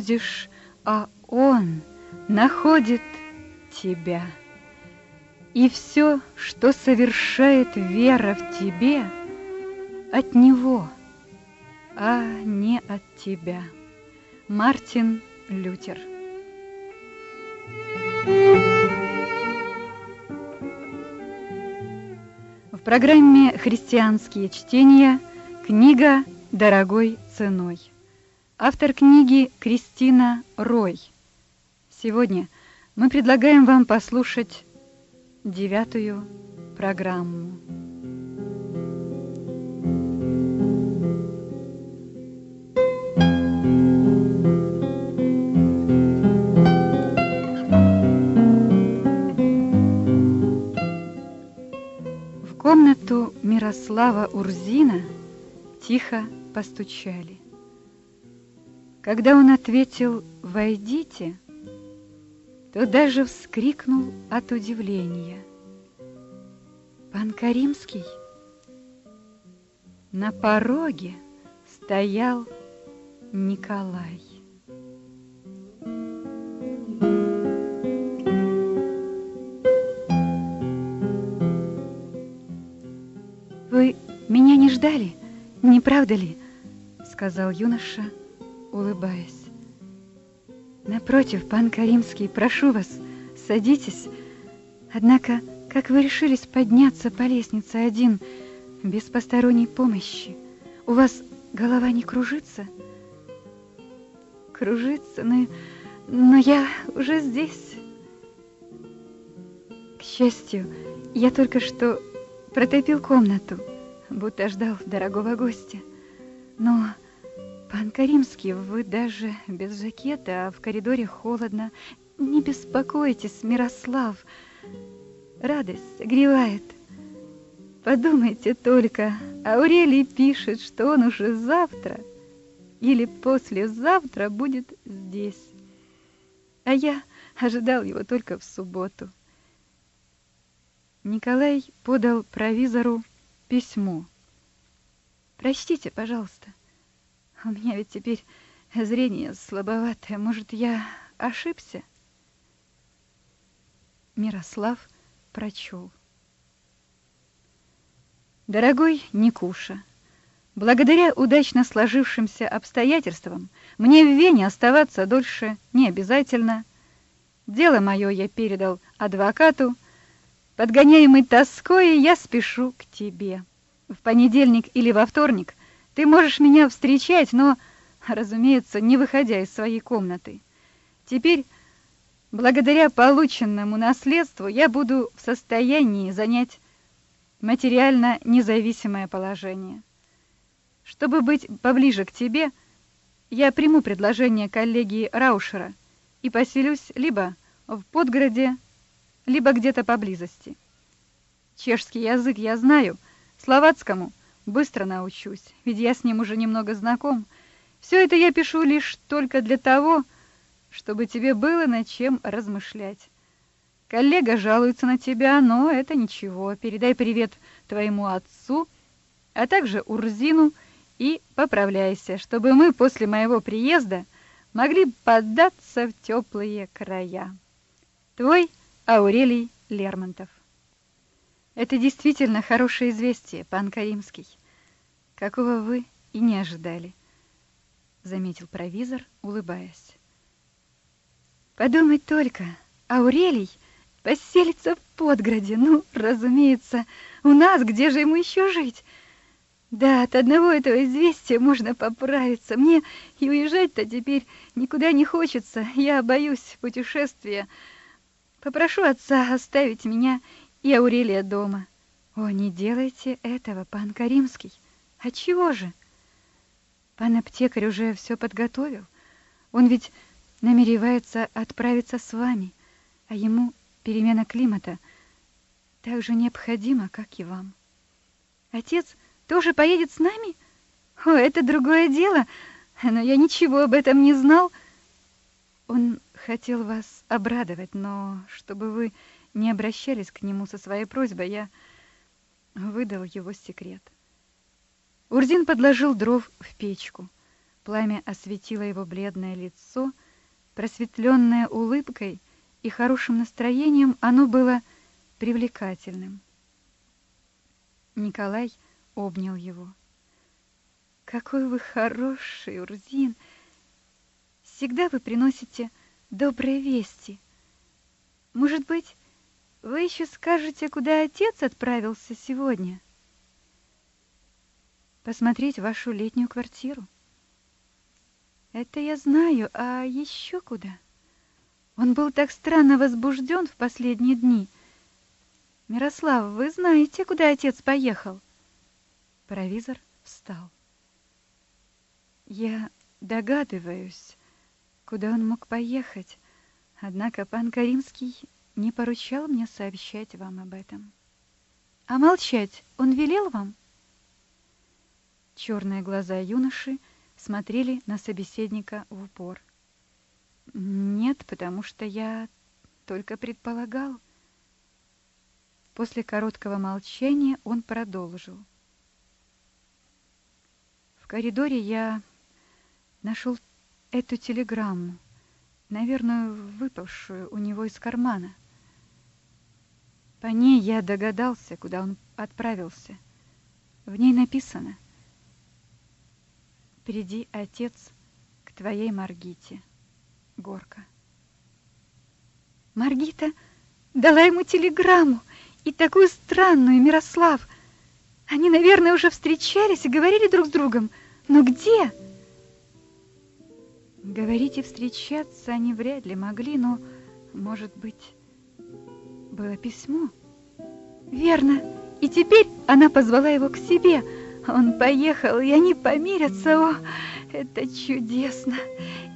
находишь, а он находит тебя. И все, что совершает вера в тебе, от него, а не от тебя. Мартин Лютер В программе «Христианские чтения» книга «Дорогой ценой». Автор книги Кристина Рой. Сегодня мы предлагаем вам послушать девятую программу. В комнату Мирослава Урзина тихо постучали. Когда он ответил «Войдите», то даже вскрикнул от удивления. Пан Каримский на пороге стоял Николай. Вы меня не ждали, не правда ли? сказал юноша, улыбаясь. Напротив, пан Каримский, прошу вас, садитесь. Однако, как вы решились подняться по лестнице один, без посторонней помощи? У вас голова не кружится? Кружится, но, но я уже здесь. К счастью, я только что протопил комнату, будто ждал дорогого гостя. Но Каримский, вы даже без жакета, а в коридоре холодно. Не беспокойтесь, Мирослав. Радость согревает. Подумайте только, Аурелий пишет, что он уже завтра или послезавтра будет здесь. А я ожидал его только в субботу. Николай подал провизору письмо. Прочтите, пожалуйста. У меня ведь теперь зрение слабоватое. Может, я ошибся? Мирослав прочел. Дорогой Никуша, благодаря удачно сложившимся обстоятельствам мне в Вене оставаться дольше не обязательно. Дело мое я передал адвокату. Подгоняемый тоской я спешу к тебе. В понедельник или во вторник ты можешь меня встречать, но, разумеется, не выходя из своей комнаты. Теперь, благодаря полученному наследству, я буду в состоянии занять материально независимое положение. Чтобы быть поближе к тебе, я приму предложение коллеги Раушера и поселюсь либо в Подгороде, либо где-то поблизости. Чешский язык я знаю, словацкому быстро научусь, ведь я с ним уже немного знаком. Все это я пишу лишь только для того, чтобы тебе было над чем размышлять. Коллега жалуется на тебя, но это ничего. Передай привет твоему отцу, а также Урзину и поправляйся, чтобы мы после моего приезда могли поддаться в теплые края. Твой Аурелий Лермонтов. Это действительно хорошее известие, пан Каримский какого вы и не ожидали, заметил провизор, улыбаясь. Подумать только, Аурелий поселится в Подграде. Ну, разумеется, у нас, где же ему еще жить? Да, от одного этого известия можно поправиться. Мне и уезжать-то теперь никуда не хочется. Я боюсь путешествия. Попрошу отца оставить меня и Аурелия дома. О, не делайте этого, пан Каримский. А чего же? Пан аптекарь уже все подготовил. Он ведь намеревается отправиться с вами, а ему перемена климата так же необходима, как и вам. Отец тоже поедет с нами? О, это другое дело, но я ничего об этом не знал. Он хотел вас обрадовать, но чтобы вы не обращались к нему со своей просьбой, я выдал его секрет. Урзин подложил дров в печку. Пламя осветило его бледное лицо, просветленное улыбкой и хорошим настроением, оно было привлекательным. Николай обнял его. Какой вы хороший, Урзин! Всегда вы приносите добрые вести. Может быть, вы еще скажете, куда отец отправился сегодня? Посмотреть вашу летнюю квартиру. Это я знаю, а еще куда? Он был так странно возбужден в последние дни. Мирослав, вы знаете, куда отец поехал? Провизор встал. Я догадываюсь, куда он мог поехать, однако пан Каримский не поручал мне сообщать вам об этом. А молчать он велел вам? Черные глаза юноши смотрели на собеседника в упор. Нет, потому что я только предполагал. После короткого молчания он продолжил. В коридоре я нашел эту телеграмму, наверное, выпавшую у него из кармана. По ней я догадался, куда он отправился. В ней написано «Приди, отец, к твоей Маргите, Горка». Маргита дала ему телеграмму, и такую странную, Мирослав. Они, наверное, уже встречались и говорили друг с другом. Но где? Говорить и встречаться они вряд ли могли, но, может быть, было письмо. Верно. И теперь она позвала его к себе. Он поехал, и они помирятся. О, это чудесно.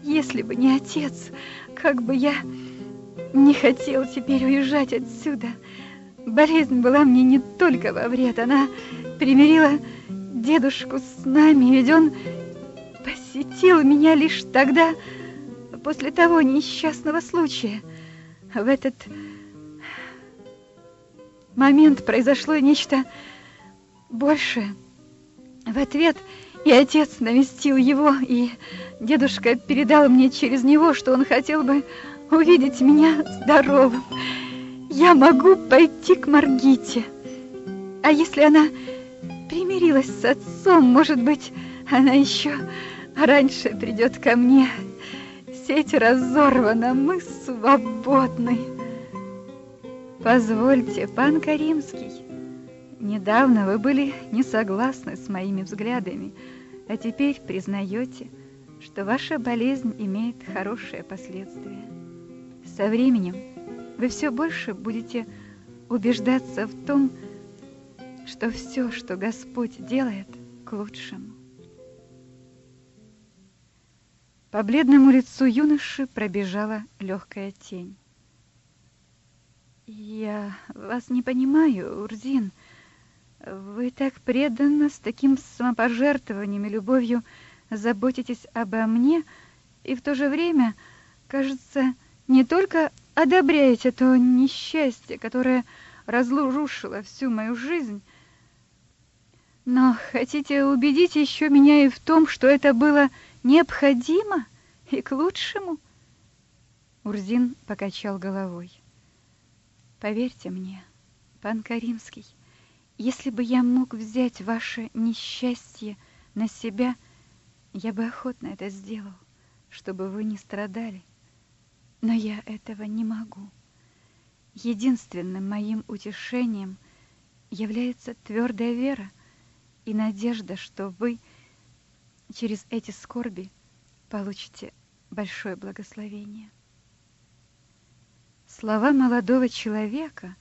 Если бы не отец, как бы я не хотел теперь уезжать отсюда. Болезнь была мне не только во вред, она примирила дедушку с нами, ведь он посетил меня лишь тогда, после того несчастного случая. В этот момент произошло нечто большее. В ответ и отец навестил его, и дедушка передал мне через него, что он хотел бы увидеть меня здоровым. Я могу пойти к Маргите. А если она примирилась с отцом, может быть, она еще раньше придет ко мне. Сеть разорвана, мы свободны. Позвольте, пан Каримский, недавно вы были не согласны с моими взглядами, а теперь признаете, что ваша болезнь имеет хорошие последствия. Со временем вы все больше будете убеждаться в том, что все, что Господь делает, к лучшему. По бледному лицу юноши пробежала легкая тень. «Я вас не понимаю, Урзин. Вы так преданно, с таким самопожертвованием и любовью заботитесь обо мне, и в то же время, кажется, не только одобряете то несчастье, которое разрушило всю мою жизнь, но хотите убедить еще меня и в том, что это было необходимо и к лучшему? Урзин покачал головой. Поверьте мне, пан Каримский, если бы я мог взять ваше несчастье на себя, я бы охотно это сделал, чтобы вы не страдали. Но я этого не могу. Единственным моим утешением является твердая вера и надежда, что вы — через эти скорби получите большое благословение. Слова молодого человека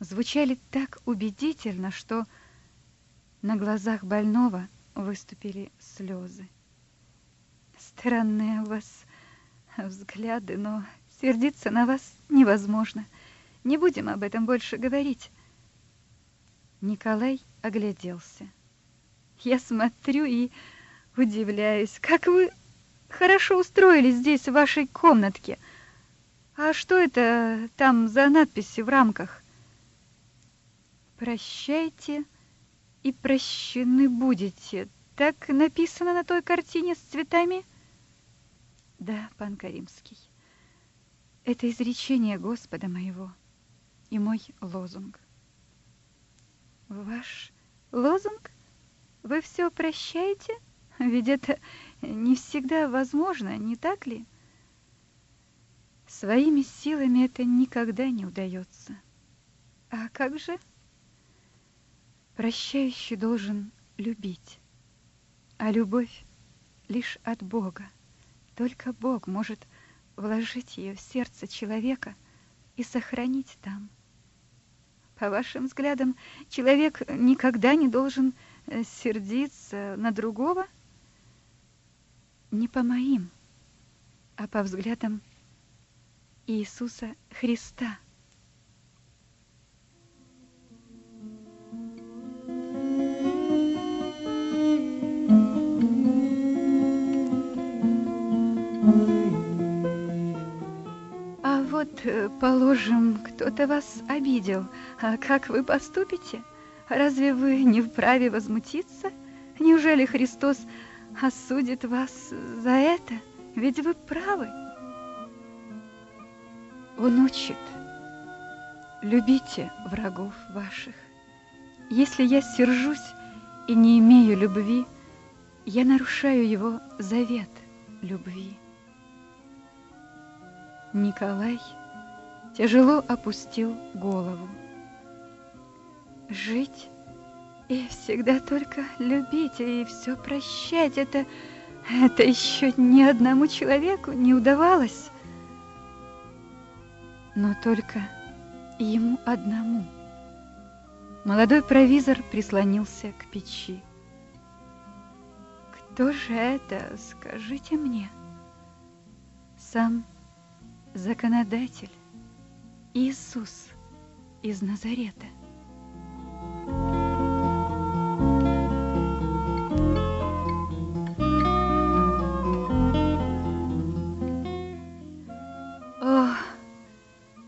звучали так убедительно, что на глазах больного выступили слезы. Странные у вас взгляды, но сердиться на вас невозможно. Не будем об этом больше говорить. Николай огляделся. Я смотрю и Удивляюсь, как вы хорошо устроились здесь, в вашей комнатке. А что это там за надписи в рамках? Прощайте и прощены будете. Так написано на той картине с цветами? Да, пан Каримский. Это изречение Господа моего и мой лозунг. Ваш лозунг? Вы все прощаете? Ведь это не всегда возможно, не так ли? Своими силами это никогда не удается. А как же? Прощающий должен любить, а любовь лишь от Бога. Только Бог может вложить ее в сердце человека и сохранить там. По вашим взглядам, человек никогда не должен э, сердиться на другого? Не по моим, а по взглядам Иисуса Христа. Вот, э, положим, кто-то вас обидел. А как вы поступите? Разве вы не вправе возмутиться? Неужели Христос осудит вас за это? Ведь вы правы. Он учит, любите врагов ваших. Если я сержусь и не имею любви, я нарушаю его завет любви. Николай тяжело опустил голову. Жить и всегда только любить и все прощать, это, это еще ни одному человеку не удавалось но только ему одному. Молодой провизор прислонился к печи. Кто же это, скажите мне? Сам законодатель Иисус из Назарета.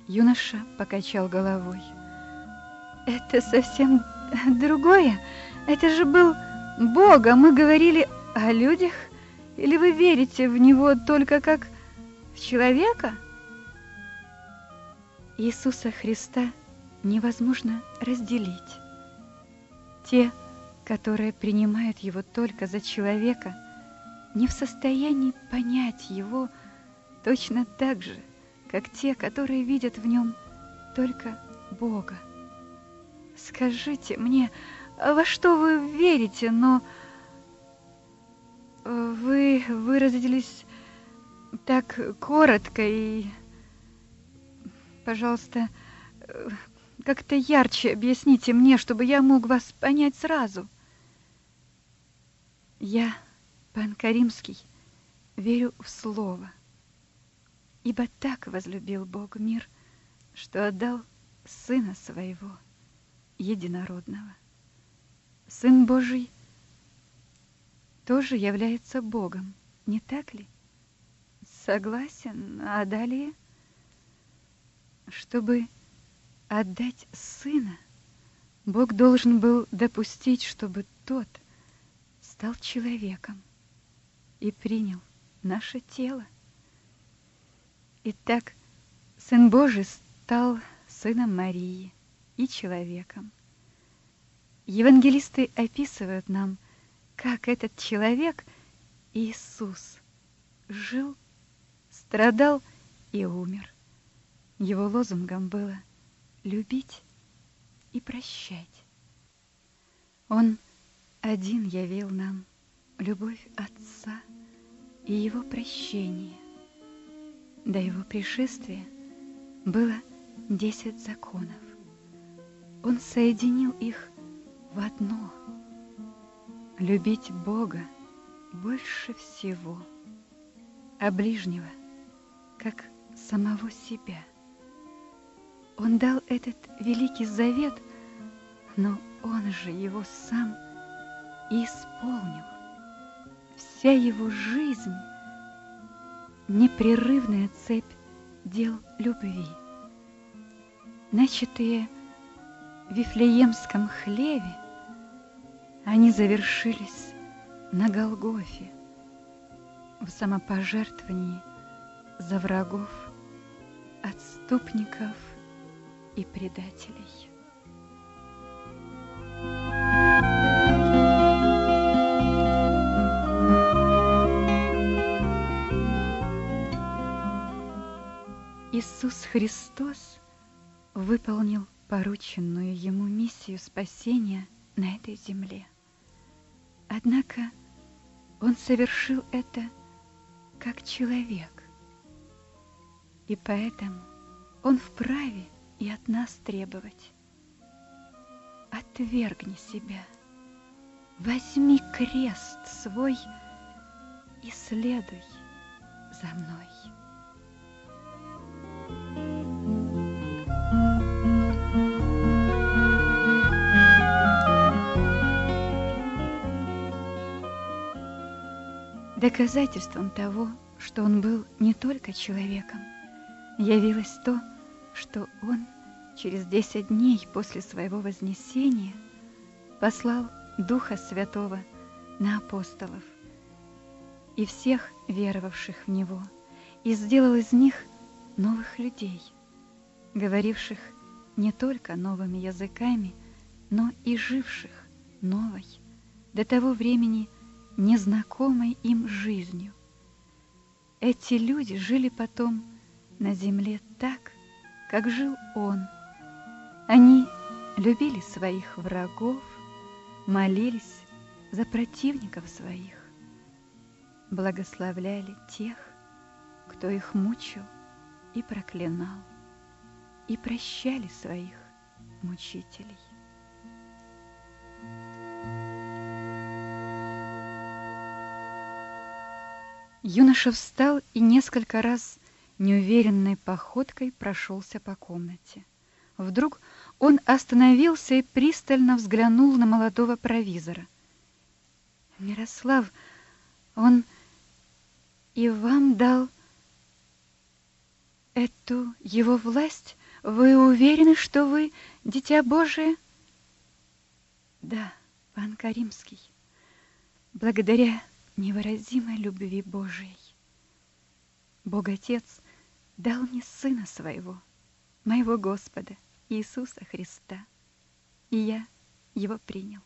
Юноша покачал головой. Это совсем другое. Это же был Бог, а мы говорили о людях. Или вы верите в Него только как в человека? Иисуса Христа невозможно разделить. Те, которые принимают Его только за человека, не в состоянии понять Его точно так же, как те, которые видят в нем только Бога. Скажите мне, во что вы верите, но вы выразились так коротко и, пожалуйста, как-то ярче объясните мне, чтобы я мог вас понять сразу. Я, пан Каримский, верю в слово. Ибо так возлюбил Бог мир, что отдал Сына Своего, Единородного. Сын Божий тоже является Богом, не так ли? Согласен, а далее? Чтобы отдать Сына, Бог должен был допустить, чтобы Тот стал человеком и принял наше тело. Итак, Сын Божий стал сыном Марии и человеком. Евангелисты описывают нам, как этот человек, Иисус, жил, страдал и умер. Его лозунгом было любить и прощать. Он один явил нам любовь Отца и Его прощение – до его пришествия было десять законов. Он соединил их в одно — любить Бога больше всего, а ближнего, как самого себя. Он дал этот великий завет, но он же его сам исполнил. Вся его жизнь непрерывная цепь дел любви, начатые Вифлеемском хлеве они завершились на Голгофе в самопожертвовании за врагов, отступников и предателей. Иисус Христос выполнил порученную ему миссию спасения на этой земле. Однако он совершил это как человек, и поэтому он вправе и от нас требовать. Отвергни себя, возьми крест свой и следуй за мной. Доказательством того, что он был не только человеком, явилось то, что он через десять дней после своего вознесения послал Духа Святого на апостолов и всех веровавших в Него, и сделал из них новых людей, говоривших не только новыми языками, но и живших новой, до того времени – незнакомой им жизнью. Эти люди жили потом на земле так, как жил он. Они любили своих врагов, молились за противников своих, благословляли тех, кто их мучил и проклинал, и прощали своих мучителей. Юноша встал и несколько раз неуверенной походкой прошелся по комнате. Вдруг он остановился и пристально взглянул на молодого провизора. «Мирослав, он и вам дал эту его власть? Вы уверены, что вы дитя Божие?» «Да, пан Каримский, благодаря невыразимой любви Божией. Бог Отец дал мне Сына Своего, моего Господа, Иисуса Христа, и я Его принял.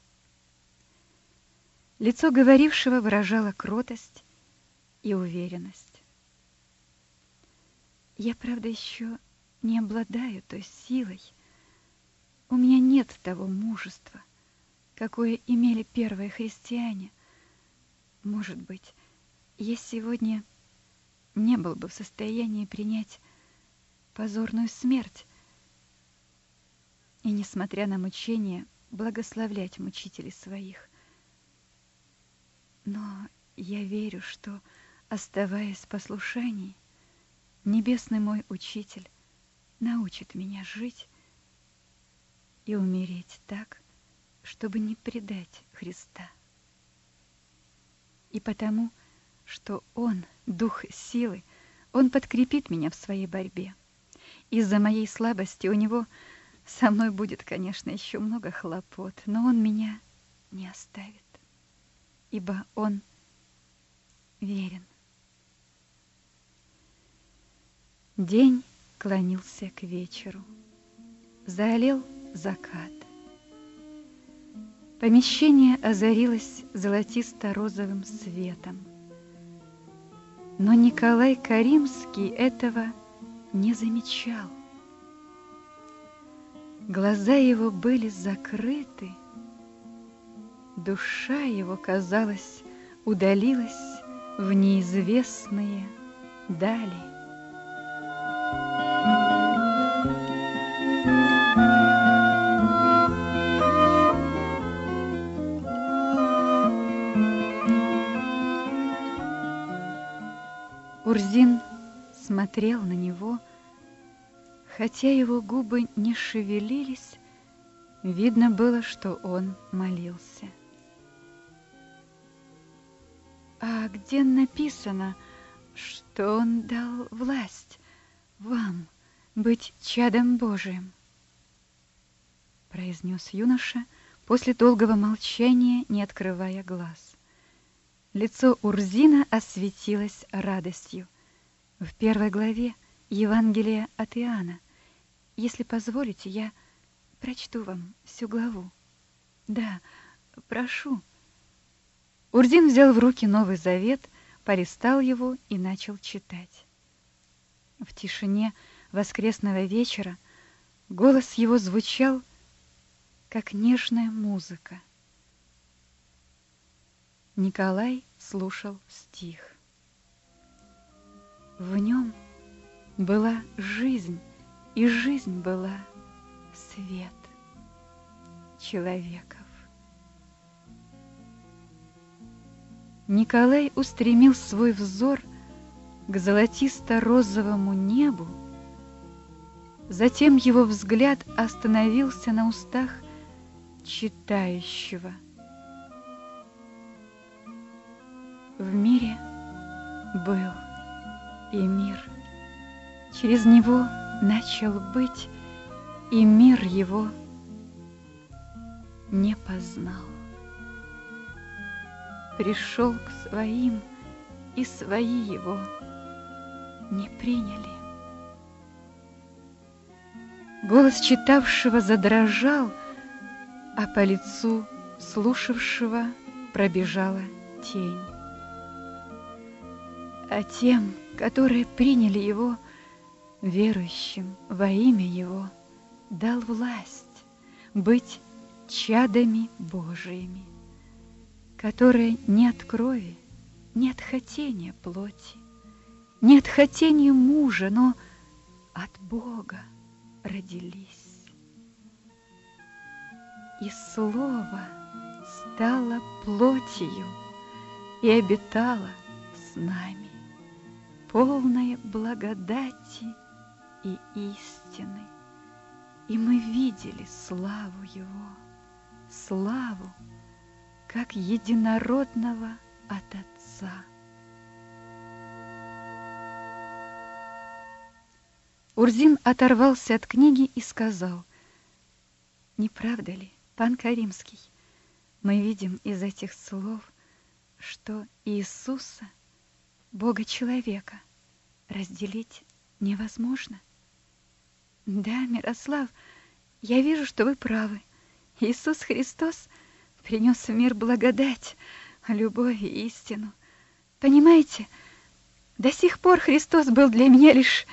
Лицо говорившего выражало кротость и уверенность. Я, правда, еще не обладаю той силой. У меня нет того мужества, какое имели первые христиане – может быть, я сегодня не был бы в состоянии принять позорную смерть и, несмотря на мучения, благословлять мучителей своих. Но я верю, что, оставаясь в послушании, Небесный мой Учитель научит меня жить и умереть так, чтобы не предать Христа и потому, что Он — дух силы, Он подкрепит меня в своей борьбе. Из-за моей слабости у Него со мной будет, конечно, еще много хлопот, но Он меня не оставит, ибо Он верен. День клонился к вечеру. Заолел закат. Помещение озарилось золотисто-розовым светом. Но Николай Каримский этого не замечал. Глаза его были закрыты, душа его, казалось, удалилась в неизвестные дали. Урзин смотрел на него, хотя его губы не шевелились, видно было, что он молился. А где написано, что он дал власть вам быть чадом Божиим? произнес юноша после долгого молчания, не открывая глаз. Лицо Урзина осветилось радостью. В первой главе Евангелия от Иоанна. Если позволите, я прочту вам всю главу. Да, прошу. Урзин взял в руки Новый Завет, полистал его и начал читать. В тишине воскресного вечера голос его звучал, как нежная музыка. Николай слушал стих. В нем была жизнь, и жизнь была свет человеков. Николай устремил свой взор к золотисто-розовому небу, затем его взгляд остановился на устах читающего. В мире был и мир. Через него начал быть, и мир его не познал. Пришел к своим, и свои его не приняли. Голос читавшего задрожал, а по лицу слушавшего пробежала тень. А тем, которые приняли его, верующим во имя его, дал власть быть чадами Божиими, которые не от крови, не от хотения плоти, не от хотения мужа, но от Бога родились. И Слово стало плотью и обитало с нами, полное благодати и истины. И мы видели славу Его, славу, как единородного от Отца. Урзин оторвался от книги и сказал, «Не правда ли, пан Каримский, мы видим из этих слов, что Иисуса, Бога-человека, разделить невозможно?» Да, Мирослав, я вижу, что вы правы. Иисус Христос принес в мир благодать, любовь и истину. Понимаете, до сих пор Христос был для меня лишь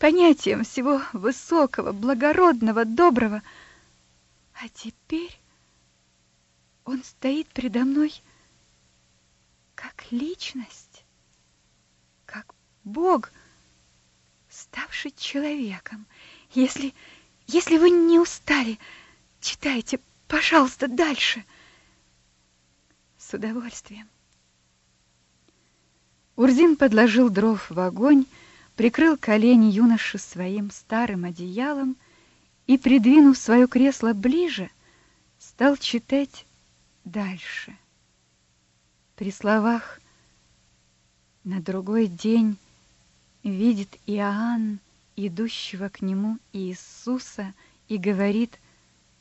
понятием всего высокого, благородного, доброго. А теперь он стоит предо мной как личность, Бог, ставший человеком. Если, если вы не устали, читайте, пожалуйста, дальше. С удовольствием. Урзин подложил дров в огонь, прикрыл колени юноши своим старым одеялом и, придвинув свое кресло ближе, стал читать дальше. При словах «на другой день видит Иоанн идущего к нему Иисуса и говорит,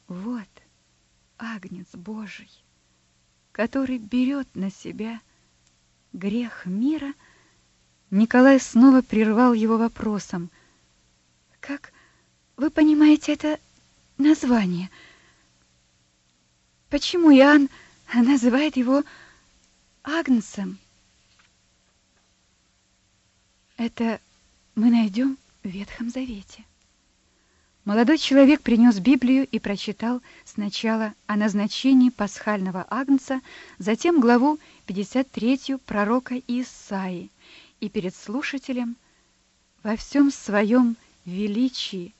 вот Агнец Божий, который берет на себя грех мира, Николай снова прервал его вопросом. Как вы понимаете это название? Почему Иоанн называет его Агнцем? Это мы найдем в Ветхом Завете. Молодой человек принес Библию и прочитал сначала о назначении пасхального агнца, затем главу 53 пророка Исаии, и перед слушателем во всем своем величии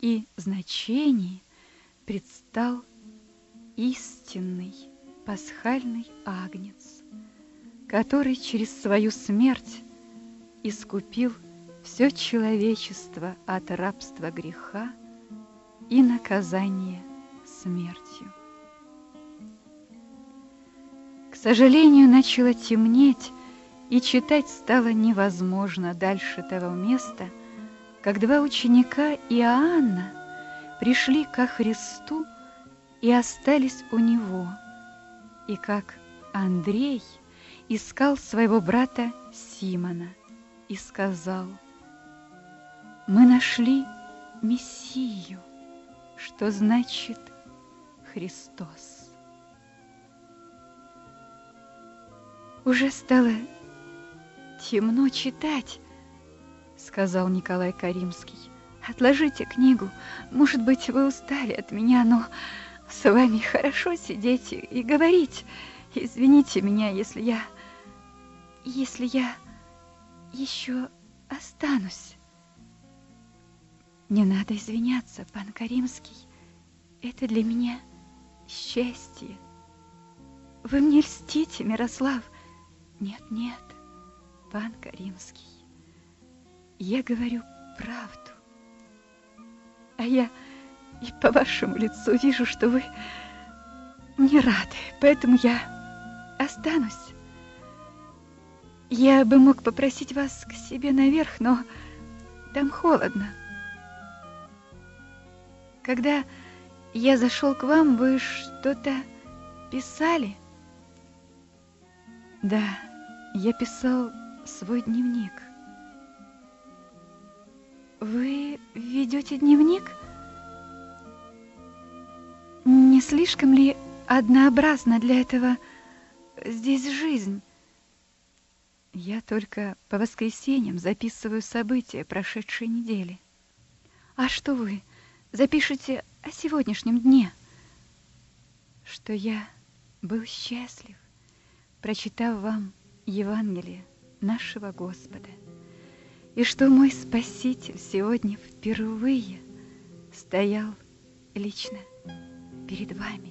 и значении предстал истинный пасхальный агнец, который через свою смерть искупил все человечество от рабства греха и наказания смертью. К сожалению, начало темнеть, и читать стало невозможно дальше того места, как два ученика Иоанна пришли ко Христу и остались у Него, и как Андрей искал своего брата Симона и сказал, «Мы нашли Мессию, что значит Христос». Уже стало темно читать, сказал Николай Каримский. Отложите книгу. Может быть, вы устали от меня, но с вами хорошо сидеть и говорить. Извините меня, если я... Если я еще останусь. Не надо извиняться, пан Каримский. Это для меня счастье. Вы мне льстите, Мирослав. Нет, нет, пан Каримский. Я говорю правду. А я и по вашему лицу вижу, что вы не рады, поэтому я останусь. Я бы мог попросить вас к себе наверх, но там холодно. Когда я зашел к вам, вы что-то писали? Да, я писал свой дневник. Вы ведете дневник? Не слишком ли однообразна для этого здесь жизнь? Я только по воскресеньям записываю события прошедшей недели. А что вы запишете о сегодняшнем дне? Что я был счастлив, прочитав вам Евангелие нашего Господа, и что мой Спаситель сегодня впервые стоял лично перед вами.